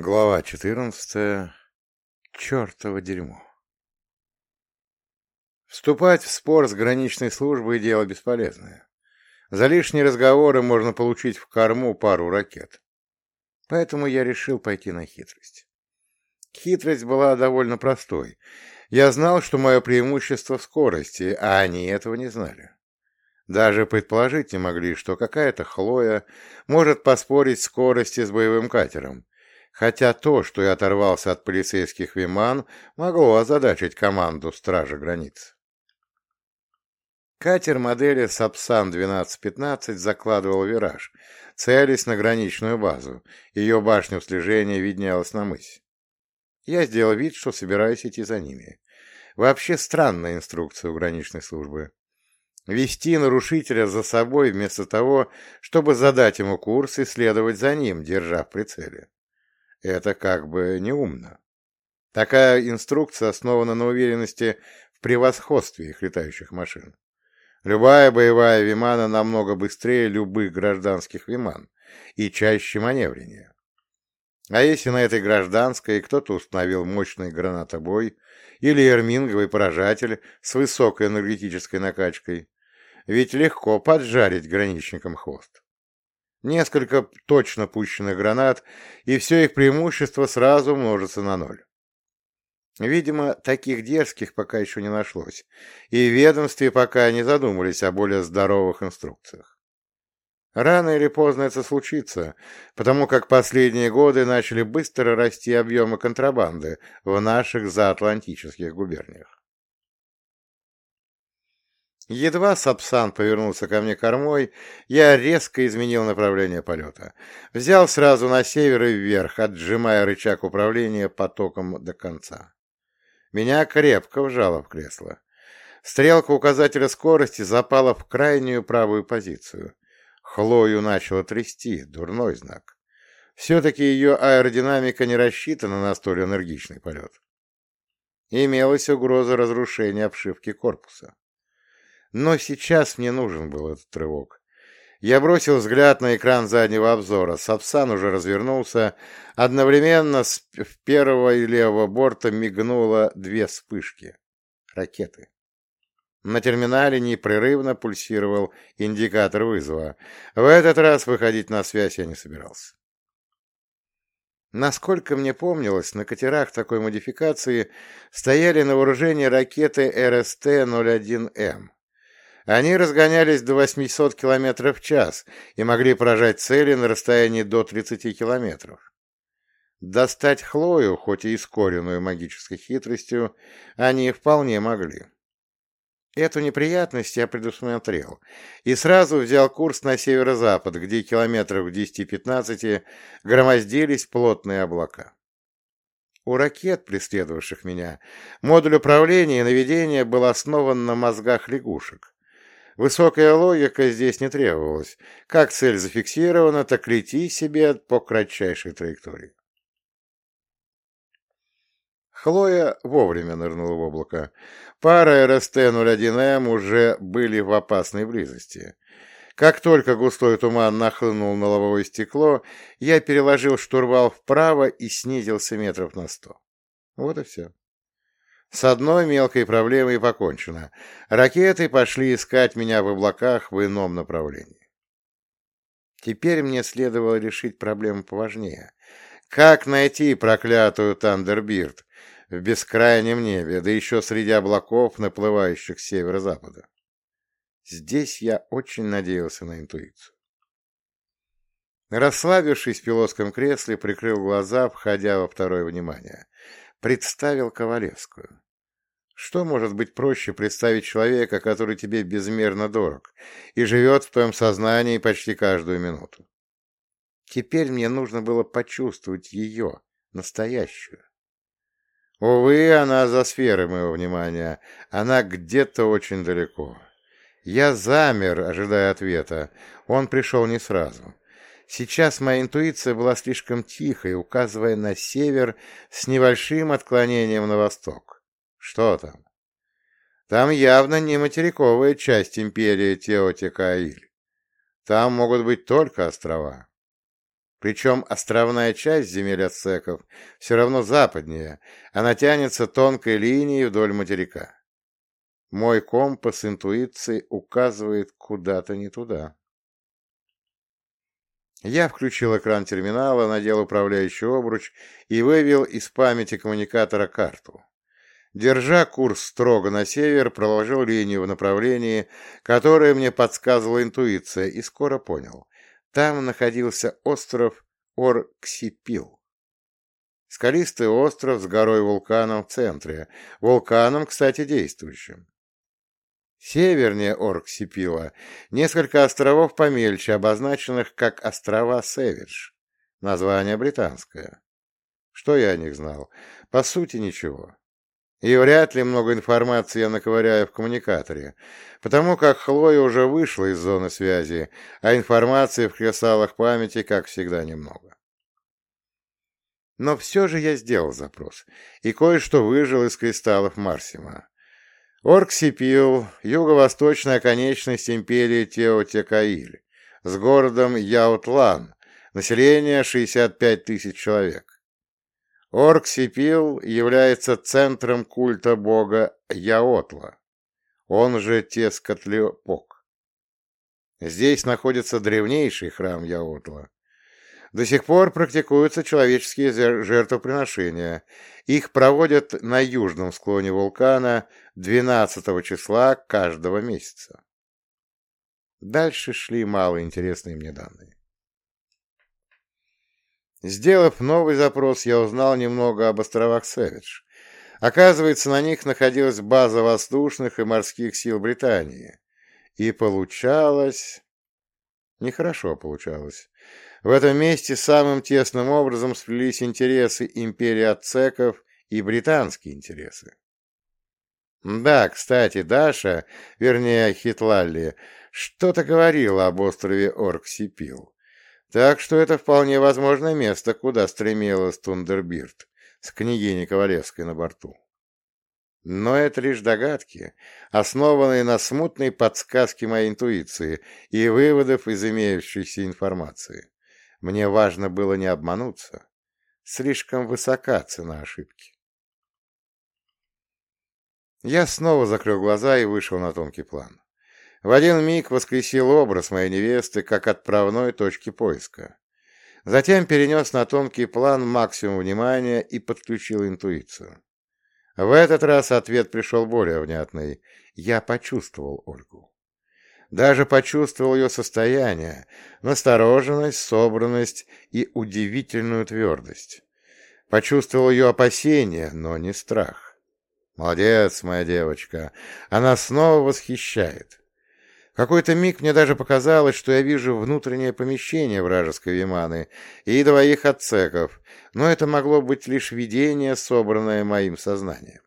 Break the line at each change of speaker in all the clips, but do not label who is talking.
Глава 14. Чертово дерьмо. Вступать в спор с граничной службой – дело бесполезное. За лишние разговоры можно получить в корму пару ракет. Поэтому я решил пойти на хитрость. Хитрость была довольно простой. Я знал, что мое преимущество в скорости, а они этого не знали. Даже предположить не могли, что какая-то Хлоя может поспорить скорости с боевым катером, хотя то, что я оторвался от полицейских виман, могло озадачить команду Стражи границ. Катер модели Сапсан-1215 закладывал вираж, целясь на граничную базу. Ее башню слежения виднелась на мысе. Я сделал вид, что собираюсь идти за ними. Вообще странная инструкция у граничной службы. Вести нарушителя за собой вместо того, чтобы задать ему курс и следовать за ним, держа в прицеле. Это как бы неумно. Такая инструкция основана на уверенности в превосходстве их летающих машин. Любая боевая Вимана намного быстрее любых гражданских Виман и чаще маневреннее. А если на этой гражданской кто-то установил мощный гранатобой или эрминговый поражатель с высокой энергетической накачкой, ведь легко поджарить граничникам хвост. Несколько точно пущенных гранат, и все их преимущество сразу множится на ноль. Видимо, таких дерзких пока еще не нашлось, и в ведомстве пока не задумались о более здоровых инструкциях. Рано или поздно это случится, потому как последние годы начали быстро расти объемы контрабанды в наших заатлантических губерниях. Едва Сапсан повернулся ко мне кормой, я резко изменил направление полета. Взял сразу на север и вверх, отжимая рычаг управления потоком до конца. Меня крепко вжало в кресло. Стрелка указателя скорости запала в крайнюю правую позицию. Хлою начало трясти, дурной знак. Все-таки ее аэродинамика не рассчитана на столь энергичный полет. Имелась угроза разрушения обшивки корпуса. Но сейчас мне нужен был этот рывок. Я бросил взгляд на экран заднего обзора. Сапсан уже развернулся. Одновременно с первого и левого борта мигнуло две вспышки. Ракеты. На терминале непрерывно пульсировал индикатор вызова. В этот раз выходить на связь я не собирался. Насколько мне помнилось, на катерах такой модификации стояли на вооружении ракеты РСТ-01М. Они разгонялись до 800 км в час и могли поражать цели на расстоянии до 30 км. Достать Хлою, хоть и искоренную магической хитростью, они вполне могли. Эту неприятность я предусмотрел и сразу взял курс на северо-запад, где километров в 10-15 громоздились плотные облака. У ракет, преследовавших меня, модуль управления и наведения был основан на мозгах лягушек, Высокая логика здесь не требовалась. Как цель зафиксирована, так лети себе по кратчайшей траектории. Хлоя вовремя нырнула в облако. Пара РСТ-01М уже были в опасной близости. Как только густой туман нахлынул на лобовое стекло, я переложил штурвал вправо и снизился метров на сто. Вот и все. С одной мелкой проблемой покончено. Ракеты пошли искать меня в облаках в ином направлении. Теперь мне следовало решить проблему поважнее. Как найти проклятую Тандербирд в бескрайнем небе, да еще среди облаков, наплывающих с северо-запада? Здесь я очень надеялся на интуицию. Расслабившись в пилотском кресле, прикрыл глаза, входя во второе внимание представил Ковалевскую. Что может быть проще представить человека, который тебе безмерно дорог и живет в твоем сознании почти каждую минуту? Теперь мне нужно было почувствовать ее, настоящую. Увы, она за сферой моего внимания, она где-то очень далеко. Я замер, ожидая ответа. Он пришел не сразу. Сейчас моя интуиция была слишком тихой, указывая на север с небольшим отклонением на восток. Что там? Там явно не материковая часть империи Теотикаиль. Там могут быть только острова. Причем островная часть земель ацеков все равно западнее, она тянется тонкой линией вдоль материка. Мой компас интуиции указывает куда-то не туда. Я включил экран терминала, надел управляющий обруч и вывел из памяти коммуникатора карту. Держа курс строго на север, проложил линию в направлении, которое мне подсказывала интуиция, и скоро понял. Там находился остров Орксипил. Скалистый остров с горой-вулканом в центре, вулканом, кстати, действующим. Севернее Орксипила несколько островов помельче, обозначенных как острова Сэвидж. Название британское. Что я о них знал? По сути, ничего. И вряд ли много информации я наковыряю в коммуникаторе, потому как Хлоя уже вышла из зоны связи, а информации в кристаллах памяти, как всегда, немного. Но все же я сделал запрос, и кое-что выжил из кристаллов Марсима. Орксипил — юго-восточная конечность империи Теотекаиль, с городом Яутлан, население 65 тысяч человек. Орксипил является центром культа бога Яотла, он же Тескотлепок. Здесь находится древнейший храм Яотла. До сих пор практикуются человеческие жертвоприношения. Их проводят на южном склоне вулкана 12 числа каждого месяца. Дальше шли малоинтересные мне данные. Сделав новый запрос, я узнал немного об островах Сэвидж. Оказывается, на них находилась база воздушных и морских сил Британии. И получалось... Нехорошо получалось. В этом месте самым тесным образом сплелись интересы империи ацеков и британские интересы. Да, кстати, Даша, вернее, Хитлалли, что-то говорила об острове Орксипил. Так что это вполне возможное место, куда стремилась Тундербирд с княгиней Ковалевской на борту. Но это лишь догадки, основанные на смутной подсказке моей интуиции и выводов из имеющейся информации. Мне важно было не обмануться. Слишком высока цена ошибки. Я снова закрыл глаза и вышел на тонкий план. В один миг воскресил образ моей невесты как отправной точки поиска. Затем перенес на тонкий план максимум внимания и подключил интуицию. В этот раз ответ пришел более внятный. Я почувствовал Ольгу. Даже почувствовал ее состояние, настороженность, собранность и удивительную твердость. Почувствовал ее опасение, но не страх. Молодец, моя девочка, она снова восхищает какой-то миг мне даже показалось, что я вижу внутреннее помещение вражеской Виманы и двоих отцеков, но это могло быть лишь видение, собранное моим сознанием.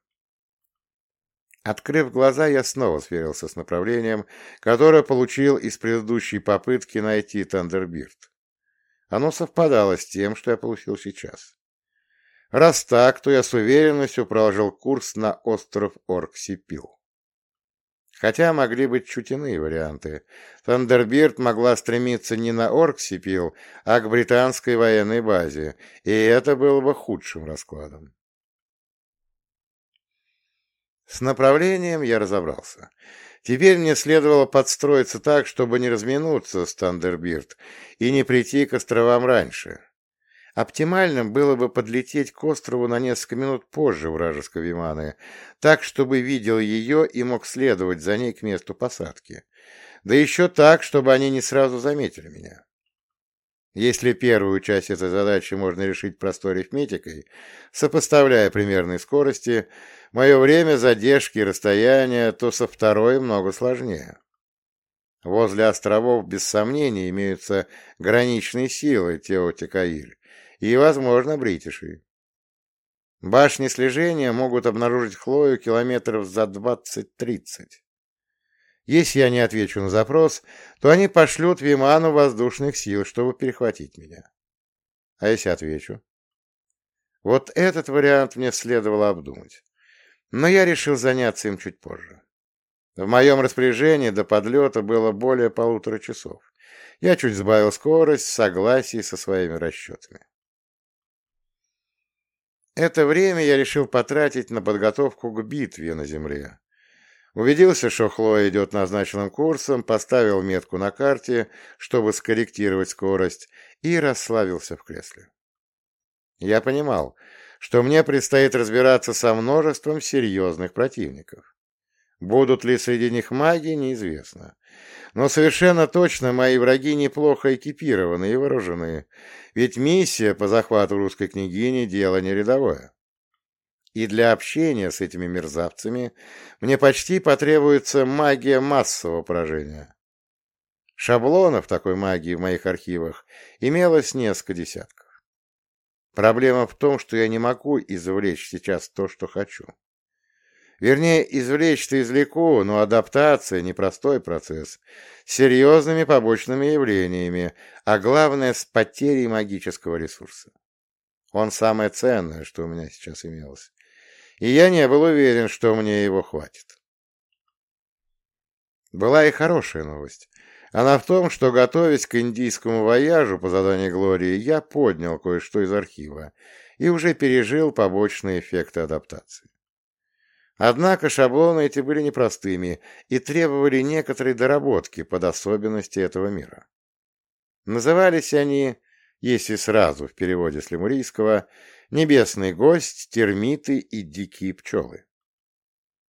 Открыв глаза, я снова сверился с направлением, которое получил из предыдущей попытки найти Тандербирд. Оно совпадало с тем, что я получил сейчас. Раз так, то я с уверенностью проложил курс на остров Орксипил. Хотя могли быть чуть иные варианты. Тандербирд могла стремиться не на Орксипил, а к британской военной базе, и это было бы худшим раскладом. С направлением я разобрался. Теперь мне следовало подстроиться так, чтобы не разминуться с Тандербирд и не прийти к островам раньше. Оптимальным было бы подлететь к острову на несколько минут позже вражеской Виманы, так, чтобы видел ее и мог следовать за ней к месту посадки. Да еще так, чтобы они не сразу заметили меня. Если первую часть этой задачи можно решить простой арифметикой, сопоставляя примерные скорости, мое время задержки и расстояния, то со второй много сложнее. Возле островов без сомнения имеются граничные силы Теотикаиль, и, возможно, бритиши. Башни слежения могут обнаружить Хлою километров за 20-30. Если я не отвечу на запрос, то они пошлют Виману воздушных сил, чтобы перехватить меня. А если отвечу? Вот этот вариант мне следовало обдумать. Но я решил заняться им чуть позже. В моем распоряжении до подлета было более полутора часов. Я чуть сбавил скорость в согласии со своими расчетами. Это время я решил потратить на подготовку к битве на земле. Убедился, что Хлоя идет назначенным курсом, поставил метку на карте, чтобы скорректировать скорость, и расслабился в кресле. Я понимал, что мне предстоит разбираться со множеством серьезных противников. Будут ли среди них маги, неизвестно. Но совершенно точно мои враги неплохо экипированы и вооружены, ведь миссия по захвату русской княгини – дело не рядовое. И для общения с этими мерзавцами мне почти потребуется магия массового поражения. Шаблонов такой магии в моих архивах имелось несколько десятков. Проблема в том, что я не могу извлечь сейчас то, что хочу. Вернее, извлечь-то извлеку, но адаптация – непростой процесс, с серьезными побочными явлениями, а главное – с потерей магического ресурса. Он самое ценное, что у меня сейчас имелось. И я не был уверен, что мне его хватит. Была и хорошая новость. Она в том, что, готовясь к индийскому вояжу по заданию Глории, я поднял кое-что из архива и уже пережил побочные эффекты адаптации. Однако шаблоны эти были непростыми и требовали некоторой доработки под особенности этого мира. Назывались они, если сразу в переводе с лемурийского, «Небесный гость», «Термиты» и «Дикие пчелы».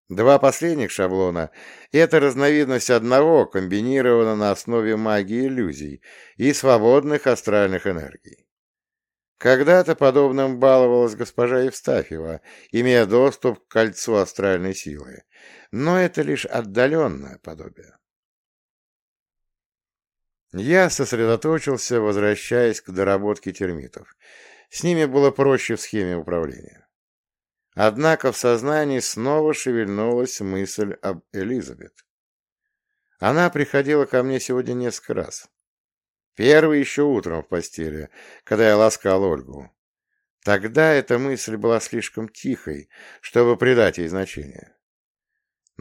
Два последних шаблона – это разновидность одного, комбинирована на основе магии иллюзий и свободных астральных энергий. Когда-то подобным баловалась госпожа Евстафьева, имея доступ к кольцу астральной силы, но это лишь отдаленное подобие. Я сосредоточился, возвращаясь к доработке термитов. С ними было проще в схеме управления. Однако в сознании снова шевельнулась мысль об Элизабет. Она приходила ко мне сегодня несколько раз. Первый еще утром в постели, когда я ласкал Ольгу. Тогда эта мысль была слишком тихой, чтобы придать ей значение.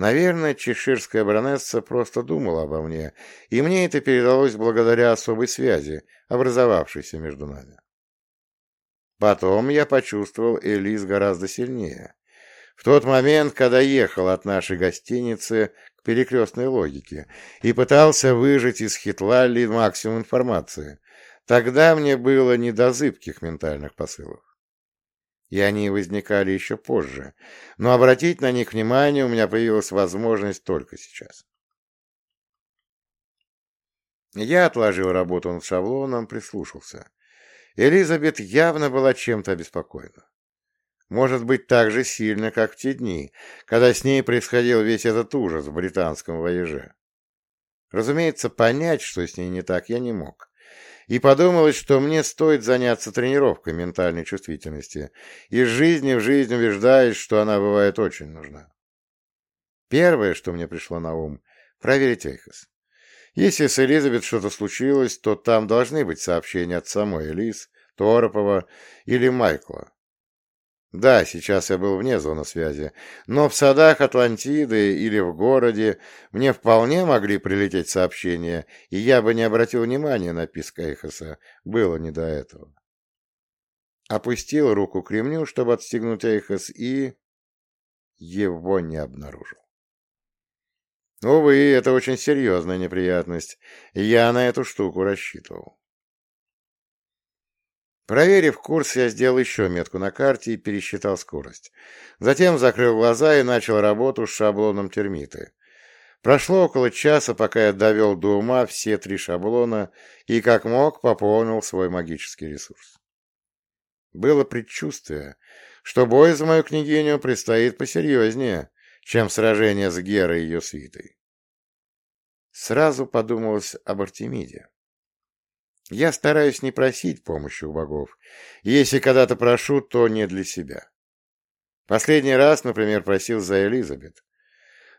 Наверное, чеширская баронесса просто думала обо мне, и мне это передалось благодаря особой связи, образовавшейся между нами. Потом я почувствовал Элис гораздо сильнее. В тот момент, когда ехал от нашей гостиницы к перекрестной логике и пытался выжать из Хитлали максимум информации. Тогда мне было не до зыбких ментальных посылов. И они возникали еще позже, но обратить на них внимание у меня появилась возможность только сейчас. Я отложил работу над шаблоном, прислушался. Элизабет явно была чем-то обеспокоена может быть так же сильно, как в те дни, когда с ней происходил весь этот ужас в британском воеже. Разумеется, понять, что с ней не так, я не мог. И подумалось, что мне стоит заняться тренировкой ментальной чувствительности, и жизни в жизнь убеждаюсь, что она бывает очень нужна. Первое, что мне пришло на ум — проверить Эйхос. Если с Элизабет что-то случилось, то там должны быть сообщения от самой Элис, Торопова или Майкла. Да, сейчас я был вне зоны связи, но в садах Атлантиды или в городе мне вполне могли прилететь сообщения, и я бы не обратил внимания на писк Эйхоса, было не до этого. Опустил руку к ремню, чтобы отстегнуть Эйхос, и... его не обнаружил. Увы, это очень серьезная неприятность, я на эту штуку рассчитывал. Проверив курс, я сделал еще метку на карте и пересчитал скорость. Затем закрыл глаза и начал работу с шаблоном термиты. Прошло около часа, пока я довел до ума все три шаблона и, как мог, пополнил свой магический ресурс. Было предчувствие, что бой за мою княгиню предстоит посерьезнее, чем сражение с Герой и ее свитой. Сразу подумалось об Артемиде. Я стараюсь не просить помощи у богов. Если когда-то прошу, то не для себя. Последний раз, например, просил за Элизабет.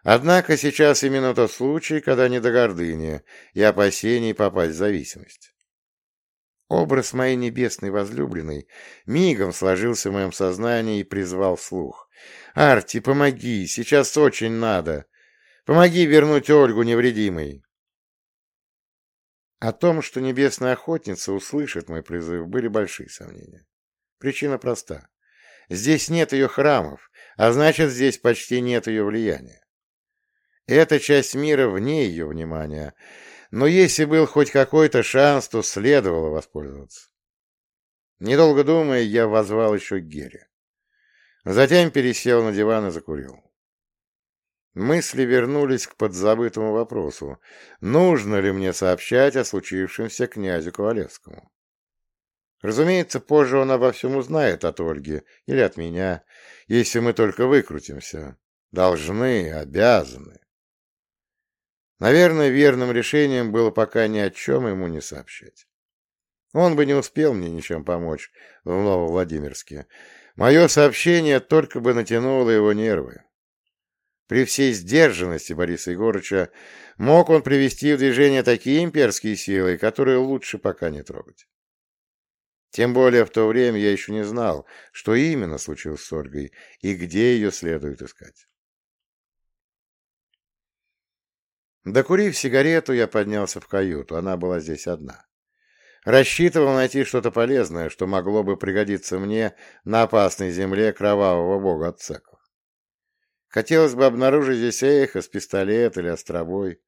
Однако сейчас именно тот случай, когда не до гордыни и опасений попасть в зависимость. Образ моей небесной возлюбленной мигом сложился в моем сознании и призвал слух. «Арти, помоги, сейчас очень надо. Помоги вернуть Ольгу невредимой». О том, что небесная охотница услышит мой призыв, были большие сомнения. Причина проста. Здесь нет ее храмов, а значит, здесь почти нет ее влияния. Эта часть мира вне ее внимания, но если был хоть какой-то шанс, то следовало воспользоваться. Недолго думая, я возвал еще к Гере. Затем пересел на диван и закурил. Мысли вернулись к подзабытому вопросу, нужно ли мне сообщать о случившемся князю Ковалевскому. Разумеется, позже он обо всем узнает от Ольги или от меня, если мы только выкрутимся. Должны, обязаны. Наверное, верным решением было пока ни о чем ему не сообщать. Он бы не успел мне ничем помочь в Нововладимирске. Мое сообщение только бы натянуло его нервы. При всей сдержанности Бориса Егорыча мог он привести в движение такие имперские силы, которые лучше пока не трогать. Тем более в то время я еще не знал, что именно случилось с Ольгой и где ее следует искать. Докурив сигарету, я поднялся в каюту, она была здесь одна. Рассчитывал найти что-то полезное, что могло бы пригодиться мне на опасной земле кровавого бога Ацека. Хотелось бы обнаружить здесь эхо с пистолет или островой.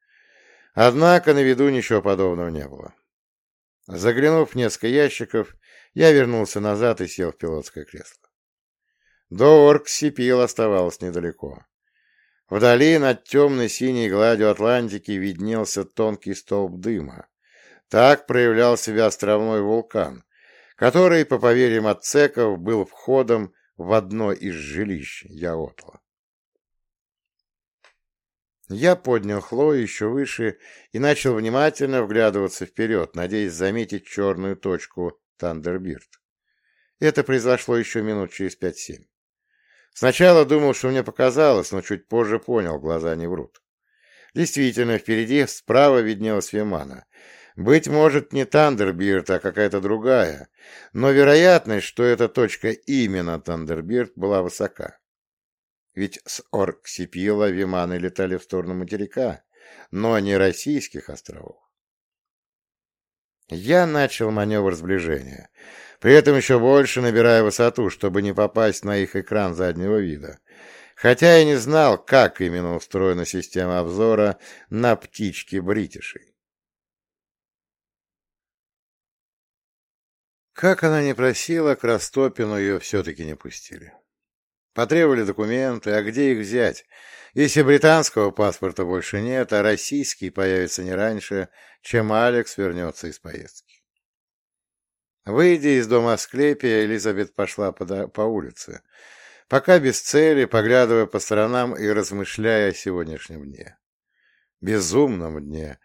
Однако на виду ничего подобного не было. Заглянув в несколько ящиков, я вернулся назад и сел в пилотское кресло. До Орксипил оставалось недалеко. Вдали над темной синей гладью Атлантики виднелся тонкий столб дыма. Так проявлял себя островной вулкан, который, по поверьям отцеков, был входом в одно из жилищ Яотла. Я поднял Хлою еще выше и начал внимательно вглядываться вперед, надеясь заметить черную точку Тандербирд. Это произошло еще минут через пять-семь. Сначала думал, что мне показалось, но чуть позже понял, глаза не врут. Действительно, впереди справа виднелась Вимана. Быть может, не Тандербирд, а какая-то другая, но вероятность, что эта точка именно Тандербирд, была высока. Ведь с Орксипила виманы летали в сторону материка, но не российских островов. Я начал маневр сближения, при этом еще больше набирая высоту, чтобы не попасть на их экран заднего вида, хотя я не знал, как именно устроена система обзора на птички бритишей. Как она не просила, к Ростопину ее все-таки не пустили. Потребовали документы, а где их взять, если британского паспорта больше нет, а российский появится не раньше, чем Алекс вернется из поездки. Выйдя из дома Асклепия, Элизабет пошла по, по улице, пока без цели, поглядывая по сторонам и размышляя о сегодняшнем дне. Безумном дне,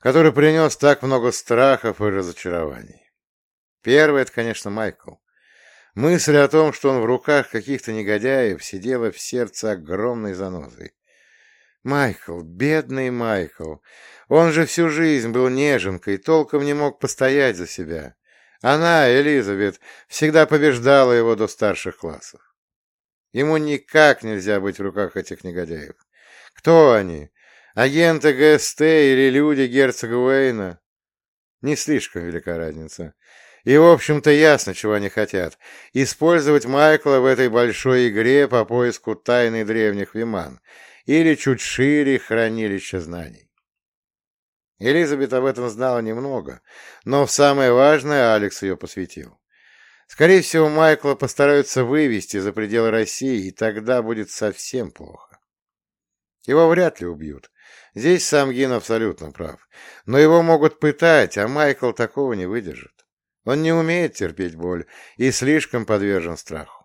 который принес так много страхов и разочарований. Первый — это, конечно, Майкл. Мысль о том, что он в руках каких-то негодяев, сидела в сердце огромной занозой. Майкл, бедный Майкл, он же всю жизнь был неженкой, толком не мог постоять за себя. Она, Элизабет, всегда побеждала его до старших классов. Ему никак нельзя быть в руках этих негодяев. Кто они? Агенты ГСТ или люди герцога Уэйна? Не слишком велика разница. И, в общем-то, ясно, чего они хотят. Использовать Майкла в этой большой игре по поиску тайны древних Виман или чуть шире хранилища знаний. Элизабет об этом знала немного, но в самое важное Алекс ее посвятил. Скорее всего, Майкла постараются вывести за пределы России, и тогда будет совсем плохо. Его вряд ли убьют. Здесь сам Гин абсолютно прав. Но его могут пытать, а Майкл такого не выдержит. Он не умеет терпеть боль и слишком подвержен страху.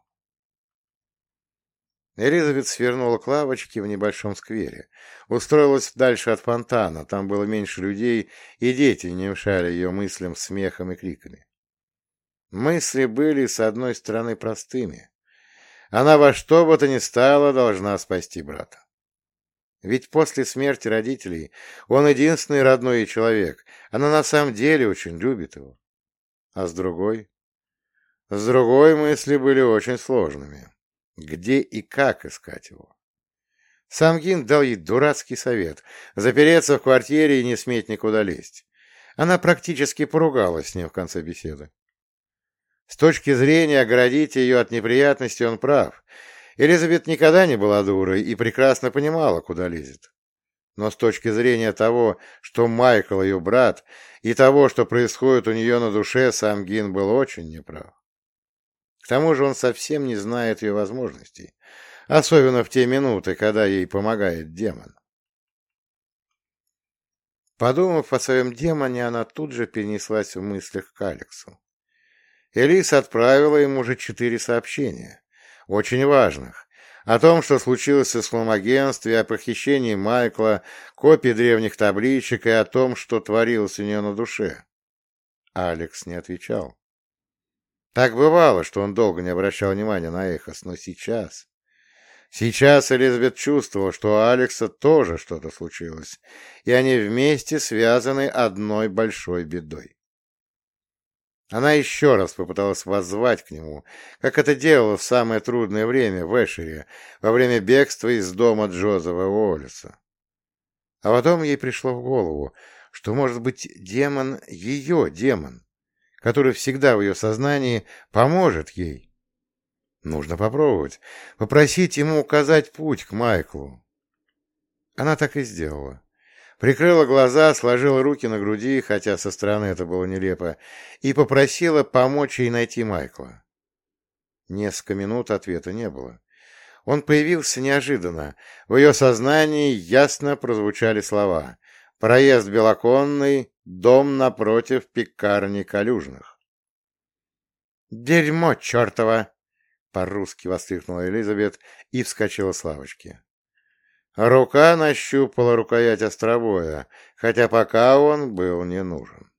Элизабет свернула к лавочке в небольшом сквере. Устроилась дальше от фонтана, там было меньше людей, и дети не мешали ее мыслям смехом и криками. Мысли были, с одной стороны, простыми. Она во что бы то ни стало должна спасти брата. Ведь после смерти родителей он единственный родной человек, она на самом деле очень любит его. А с другой? С другой мысли были очень сложными. Где и как искать его? Самгин дал ей дурацкий совет — запереться в квартире и не сметь никуда лезть. Она практически поругалась с ним в конце беседы. С точки зрения оградить ее от неприятностей он прав. Элизабет никогда не была дурой и прекрасно понимала, куда лезет. Но с точки зрения того, что Майкл ее брат, и того, что происходит у нее на душе, сам Гин был очень неправ. К тому же он совсем не знает ее возможностей, особенно в те минуты, когда ей помогает демон. Подумав о своем демоне, она тут же перенеслась в мыслях к Алексу. Элис отправила ему уже четыре сообщения, очень важных, о том, что случилось в исламагентстве, о похищении Майкла, копии древних табличек и о том, что творилось у нее на душе. Алекс не отвечал. Так бывало, что он долго не обращал внимания на Эхос, но сейчас... Сейчас Элизабет чувствовала, что у Алекса тоже что-то случилось, и они вместе связаны одной большой бедой. Она еще раз попыталась воззвать к нему, как это делала в самое трудное время в Эшере, во время бегства из дома Джозефа Уоллеса. А потом ей пришло в голову, что, может быть, демон — ее демон, который всегда в ее сознании поможет ей. Нужно попробовать, попросить ему указать путь к Майклу. Она так и сделала. Прикрыла глаза, сложила руки на груди, хотя со стороны это было нелепо, и попросила помочь ей найти Майкла. Несколько минут ответа не было. Он появился неожиданно. В ее сознании ясно прозвучали слова. «Проезд Белоконный, дом напротив пекарни Калюжных». «Дерьмо чертово!» — по-русски воскликнула Элизабет и вскочила с лавочки. Рука нащупала рукоять островоя, хотя пока он был не нужен.